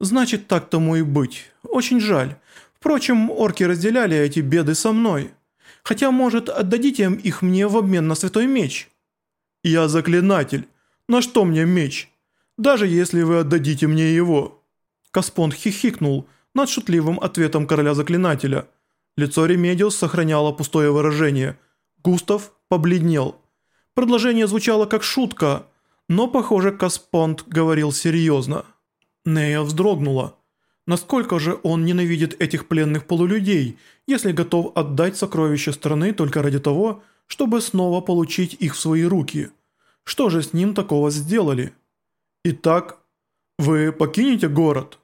«Значит, так тому и быть. Очень жаль. Впрочем, орки разделяли эти беды со мной. Хотя, может, отдадите их мне в обмен на святой меч?» «Я заклинатель. На что мне меч? Даже если вы отдадите мне его». Каспонд хихикнул над шутливым ответом короля заклинателя. Лицо Ремедиус сохраняло пустое выражение. Густав побледнел. Предложение звучало как шутка, но, похоже, Каспонд говорил серьезно. Нея вздрогнула. Насколько же он ненавидит этих пленных полулюдей, если готов отдать сокровища страны только ради того, чтобы снова получить их в свои руки? Что же с ним такого сделали? Итак, вы покинете город?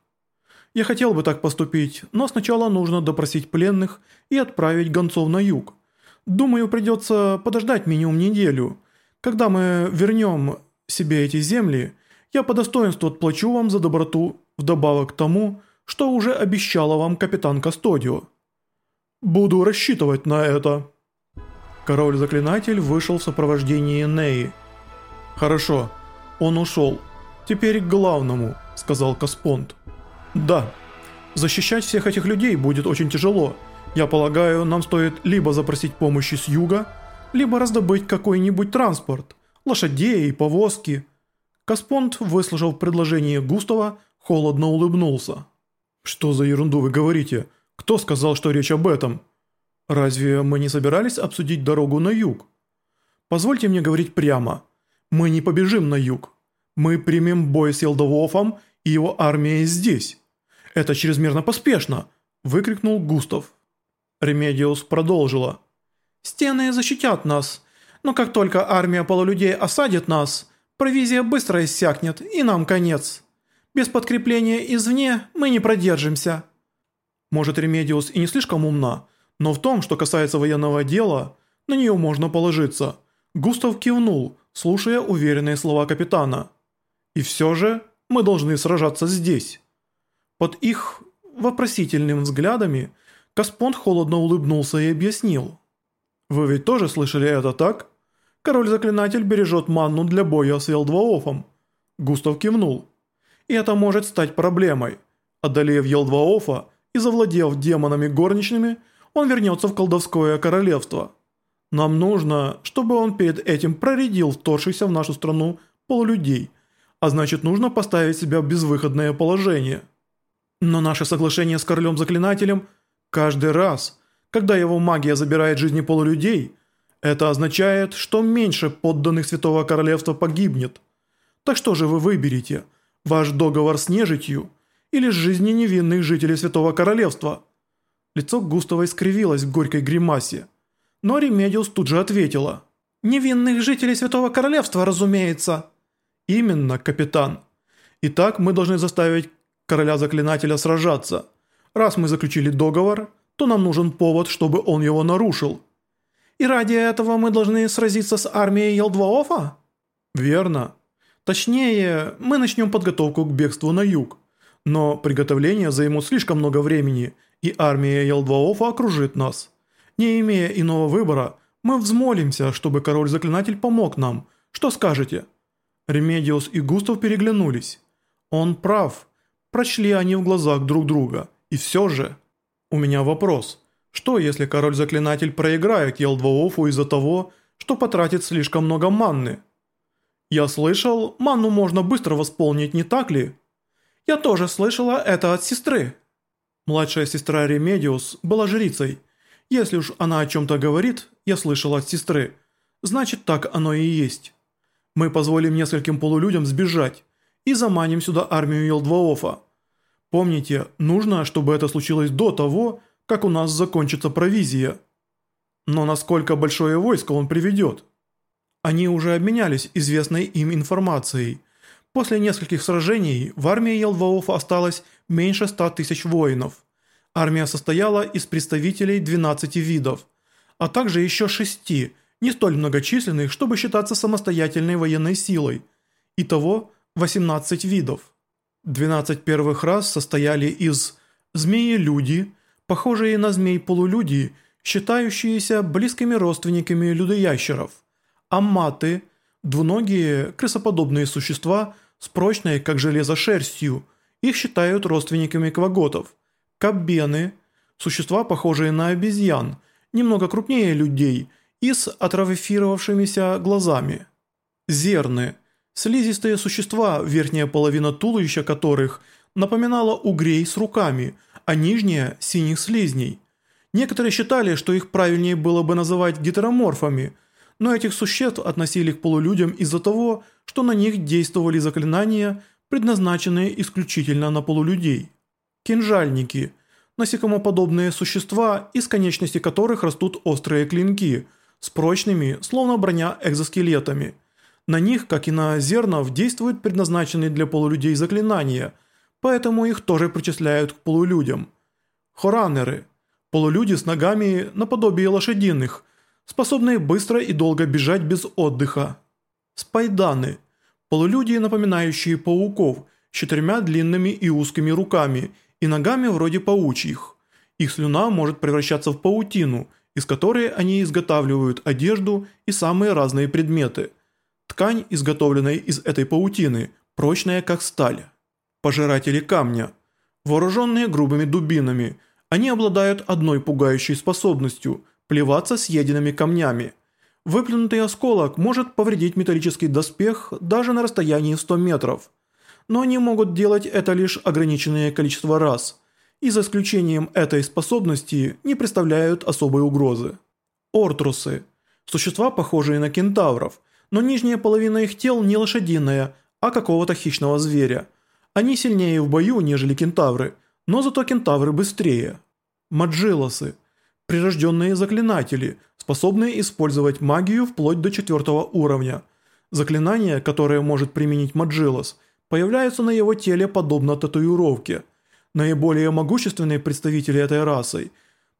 Я хотел бы так поступить, но сначала нужно допросить пленных и отправить гонцов на юг. Думаю, придется подождать минимум неделю. Когда мы вернем себе эти земли, я по достоинству отплачу вам за доброту, вдобавок к тому, что уже обещала вам капитан Кастодио. Буду рассчитывать на это. Король-заклинатель вышел в сопровождении Неи. Хорошо, он ушел. Теперь к главному, сказал Каспонд. Да, защищать всех этих людей будет очень тяжело. Я полагаю, нам стоит либо запросить помощи с юга, либо раздобыть какой-нибудь транспорт, лошадей, повозки. Каспонд, выслушав предложение Густава, холодно улыбнулся. «Что за ерунду вы говорите? Кто сказал, что речь об этом? Разве мы не собирались обсудить дорогу на юг? Позвольте мне говорить прямо. Мы не побежим на юг. Мы примем бой с Елдовофом и его армией здесь. Это чрезмерно поспешно!» – выкрикнул Густав. Ремедиус продолжила. «Стены защитят нас, но как только армия полулюдей осадит нас, провизия быстро иссякнет и нам конец». Без подкрепления извне мы не продержимся». Может, Ремедиус и не слишком умна, но в том, что касается военного дела, на нее можно положиться. Густав кивнул, слушая уверенные слова капитана. «И все же мы должны сражаться здесь». Под их вопросительными взглядами Каспонд холодно улыбнулся и объяснил. «Вы ведь тоже слышали это, так? Король-заклинатель бережет манну для боя с Елдваофом». Густав кивнул и это может стать проблемой. Одолев Елдваофа и завладев демонами горничными, он вернется в колдовское королевство. Нам нужно, чтобы он перед этим проредил вторгшихся в нашу страну полулюдей, а значит нужно поставить себя в безвыходное положение. Но наше соглашение с королем-заклинателем каждый раз, когда его магия забирает жизни полулюдей, это означает, что меньше подданных Святого Королевства погибнет. Так что же вы выберете – Ваш договор с нежитью или с жизни невинных жителей Святого Королевства?» Лицо Густава искривилось в горькой гримасе. Но Ремедиус тут же ответила. «Невинных жителей Святого Королевства, разумеется». «Именно, капитан. Итак, мы должны заставить короля-заклинателя сражаться. Раз мы заключили договор, то нам нужен повод, чтобы он его нарушил». «И ради этого мы должны сразиться с армией Елдваофа?» «Верно. Точнее, мы начнем подготовку к бегству на юг. Но приготовления займут слишком много времени, и армия Елдваофа окружит нас. Не имея иного выбора, мы взмолимся, чтобы король-заклинатель помог нам. Что скажете?» Ремедиус и Густав переглянулись. «Он прав. Прочли они в глазах друг друга. И все же...» «У меня вопрос. Что, если король-заклинатель проиграет Елдваофу из-за того, что потратит слишком много манны?» «Я слышал, манну можно быстро восполнить, не так ли?» «Я тоже слышала это от сестры». Младшая сестра Ремедиус была жрицей. Если уж она о чем-то говорит, я слышала от сестры. Значит, так оно и есть. Мы позволим нескольким полулюдям сбежать и заманим сюда армию Елдваофа. Помните, нужно, чтобы это случилось до того, как у нас закончится провизия. Но насколько большое войско он приведет?» Они уже обменялись известной им информацией. После нескольких сражений в армии Елдваофа осталось меньше 100 тысяч воинов. Армия состояла из представителей 12 видов, а также еще 6, не столь многочисленных, чтобы считаться самостоятельной военной силой. Итого 18 видов. 12 первых рас состояли из змеи-люди, похожие на змей-полулюди, считающиеся близкими родственниками людоящеров – амматы – двуногие крысоподобные существа с прочной, как железо, шерстью их считают родственниками кваготов. Каббены – существа, похожие на обезьян, немного крупнее людей и с атрофировавшимися глазами. Зерны – слизистые существа, верхняя половина туловища которых напоминала угрей с руками, а нижняя – синих слизней. Некоторые считали, что их правильнее было бы называть гетероморфами, но этих существ относили к полулюдям из-за того, что на них действовали заклинания, предназначенные исключительно на полулюдей. Кинжальники – насекомоподобные существа, из конечностей которых растут острые клинки, с прочными, словно броня, экзоскелетами. На них, как и на зернов, действуют предназначенные для полулюдей заклинания, поэтому их тоже причисляют к полулюдям. Хоранеры – Полулюди с ногами наподобие лошадиных, способные быстро и долго бежать без отдыха. Спайданы – полулюди, напоминающие пауков, с четырьмя длинными и узкими руками и ногами вроде паучьих. Их слюна может превращаться в паутину, из которой они изготавливают одежду и самые разные предметы. Ткань, изготовленная из этой паутины, прочная как сталь. Пожиратели камня – вооруженные грубыми дубинами – они обладают одной пугающей способностью – плеваться съеденными камнями. Выплюнутый осколок может повредить металлический доспех даже на расстоянии 100 метров. Но они могут делать это лишь ограниченное количество раз, и за исключением этой способности не представляют особой угрозы. Ортрусы – существа, похожие на кентавров, но нижняя половина их тел не лошадиная, а какого-то хищного зверя. Они сильнее в бою, нежели кентавры, но зато кентавры быстрее. Маджилосы – прирожденные заклинатели, способные использовать магию вплоть до четвертого уровня. Заклинание, которое может применить Маджилос, появляется на его теле подобно татуировке. Наиболее могущественные представители этой расы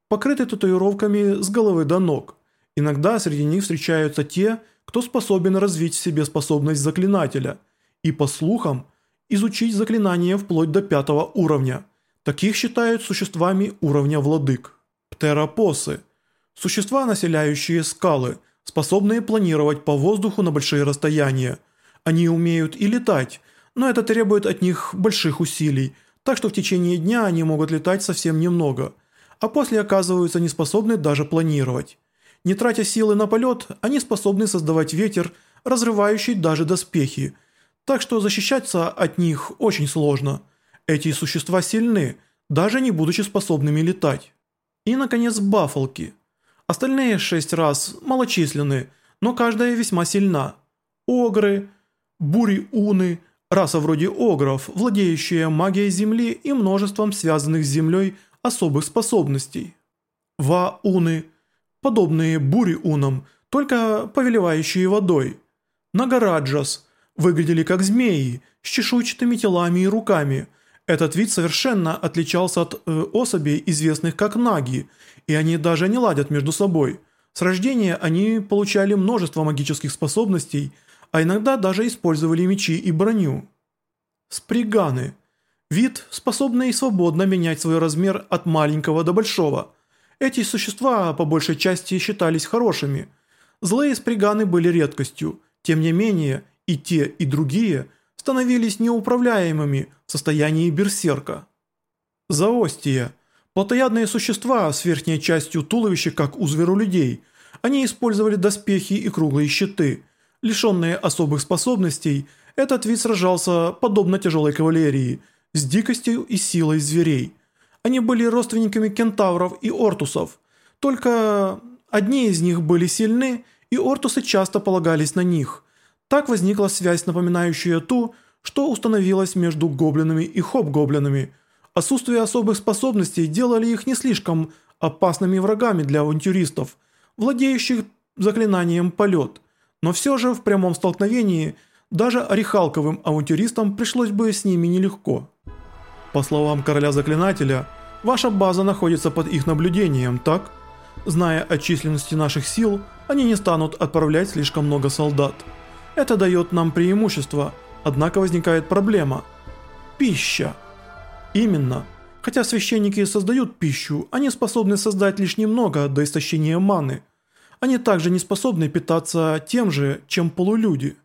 покрыты татуировками с головы до ног. Иногда среди них встречаются те, кто способен развить в себе способность заклинателя и, по слухам, изучить заклинание вплоть до пятого уровня – Таких считают существами уровня владык. Птеропосы – существа, населяющие скалы, способные планировать по воздуху на большие расстояния. Они умеют и летать, но это требует от них больших усилий, так что в течение дня они могут летать совсем немного, а после оказываются неспособны даже планировать. Не тратя силы на полет, они способны создавать ветер, разрывающий даже доспехи, так что защищаться от них очень сложно – эти существа сильны, даже не будучи способными летать. И, наконец, бафалки. Остальные шесть раз малочисленны, но каждая весьма сильна. Огры, бури-уны, раса вроде огров, владеющая магией земли и множеством связанных с землей особых способностей. Ва-уны, подобные бури-унам, только повелевающие водой. Нагараджас, выглядели как змеи, с чешуйчатыми телами и руками – этот вид совершенно отличался от э, особей, известных как наги, и они даже не ладят между собой. С рождения они получали множество магических способностей, а иногда даже использовали мечи и броню. Сприганы. Вид, способный свободно менять свой размер от маленького до большого. Эти существа по большей части считались хорошими. Злые сприганы были редкостью, тем не менее и те, и другие – становились неуправляемыми в состоянии берсерка. Заостия – плотоядные существа с верхней частью туловища, как у зверолюдей. Они использовали доспехи и круглые щиты. Лишенные особых способностей, этот вид сражался подобно тяжелой кавалерии, с дикостью и силой зверей. Они были родственниками кентавров и ортусов, только одни из них были сильны, и ортусы часто полагались на них. Так возникла связь, напоминающая ту, что установилась между гоблинами и хоп-гоблинами. Отсутствие особых способностей делали их не слишком опасными врагами для авантюристов, владеющих заклинанием «полет». Но все же в прямом столкновении даже орехалковым авантюристам пришлось бы с ними нелегко. По словам короля-заклинателя, ваша база находится под их наблюдением, так? Зная о численности наших сил, они не станут отправлять слишком много солдат. Это дает нам преимущество, однако возникает проблема. Пища. Именно. Хотя священники создают пищу, они способны создать лишь немного до истощения маны. Они также не способны питаться тем же, чем полулюди.